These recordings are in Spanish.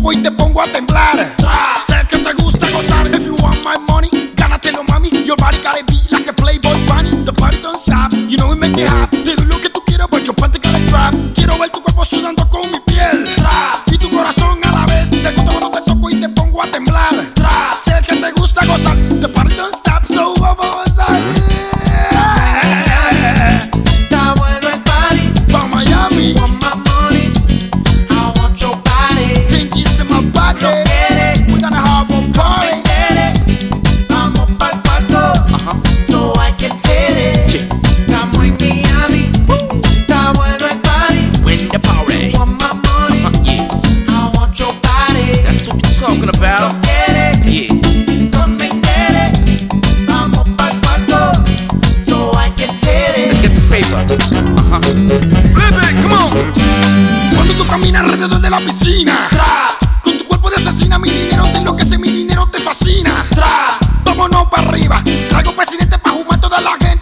toco y te pongo a temblar. Sé que te gusta gozar. If you want my money, gánatelo, mami. Your body gotta be like a Playboy bunny. The party don't stop. You know we make it hot. Te doy lo que tú quieras, but your panty gotta trap. Quiero ver tu cuerpo sudando Can hit let's get this paper. Flip it, come on. Cuando tú caminas alrededor de la piscina, tra, con tu cuerpo de asesina, mi dinero te enloquece, mi dinero te fascina. Tra, vámonos para arriba. Traigo presidente para fumar toda la gente.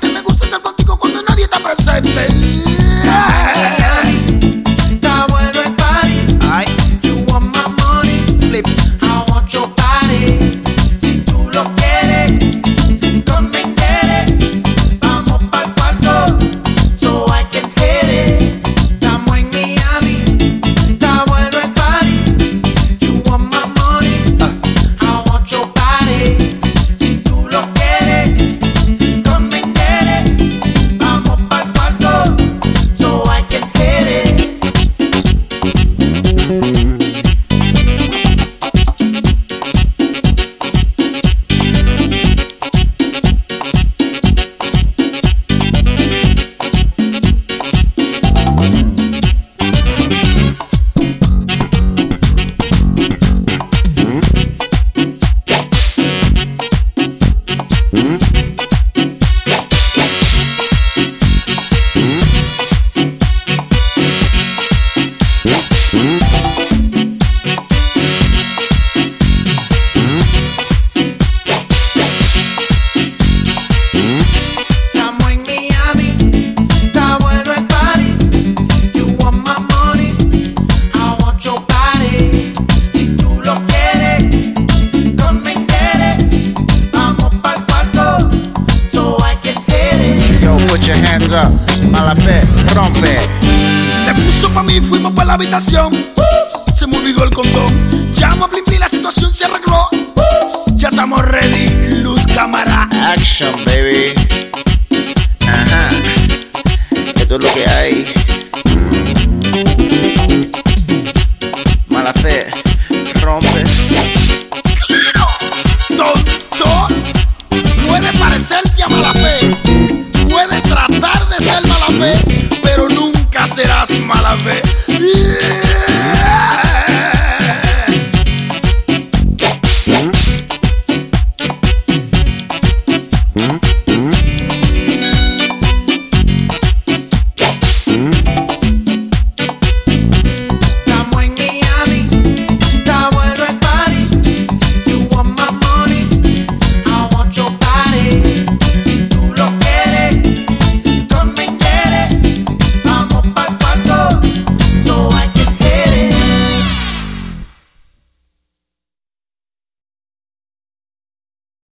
Mala fe, rompe. Se puso pa' mí, fuimos pa' la habitación. Se me olvidó el condón. Llamo a Blim Blim, la situación se arregló. Ya estamos ready, luz cámara. Action, baby.